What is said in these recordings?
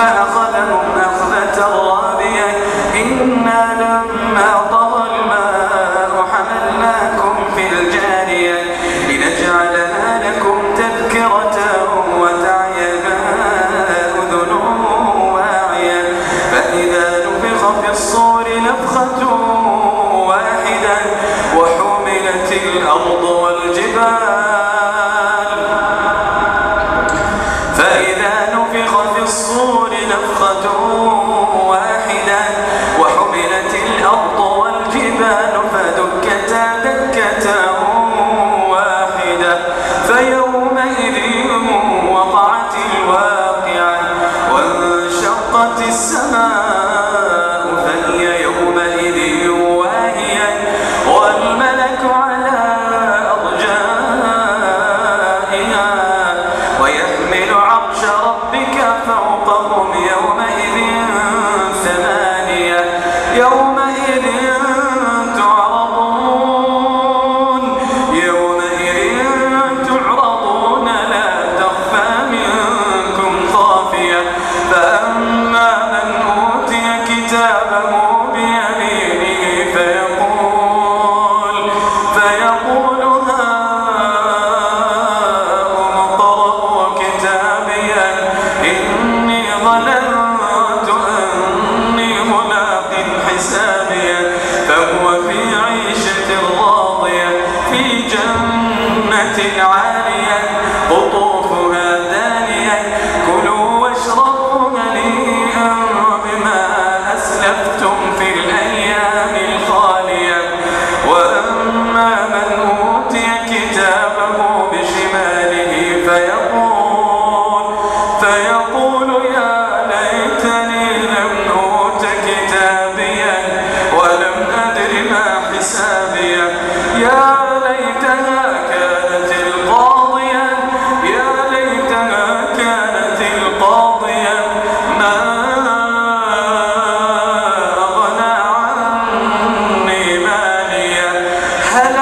عصوا رسول ربهم هلك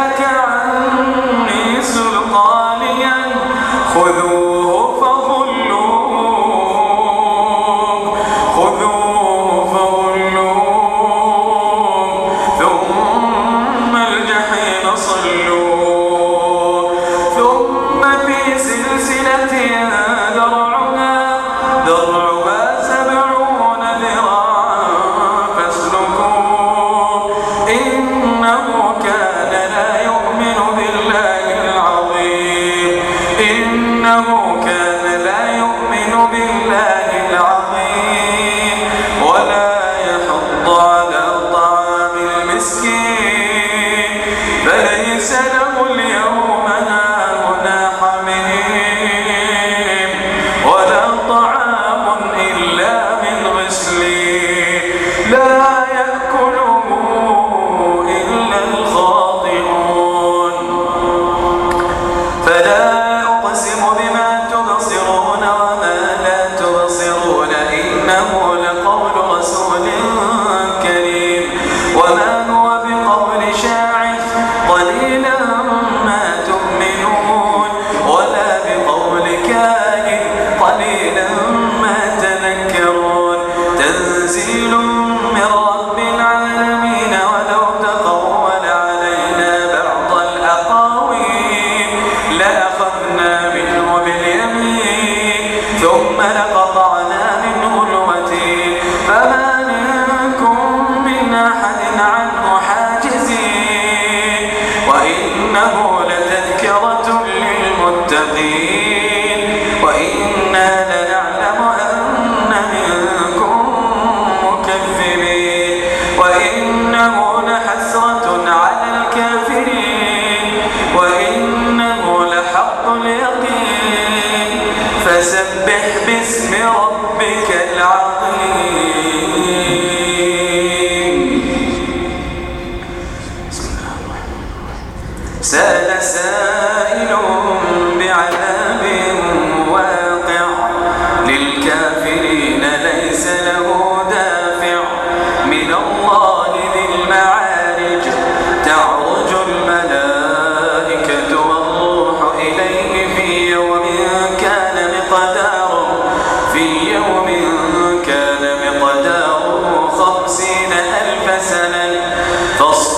فسبح باسم ربك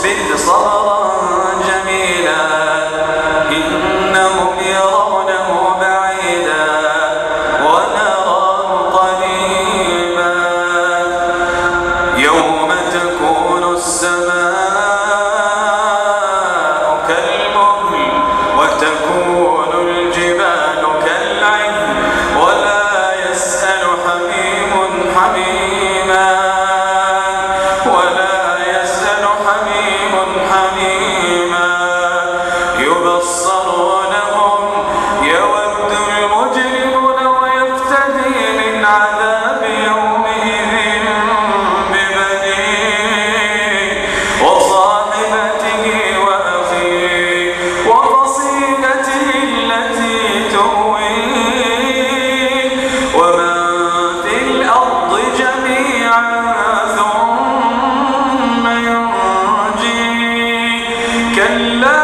بالإصابة كلا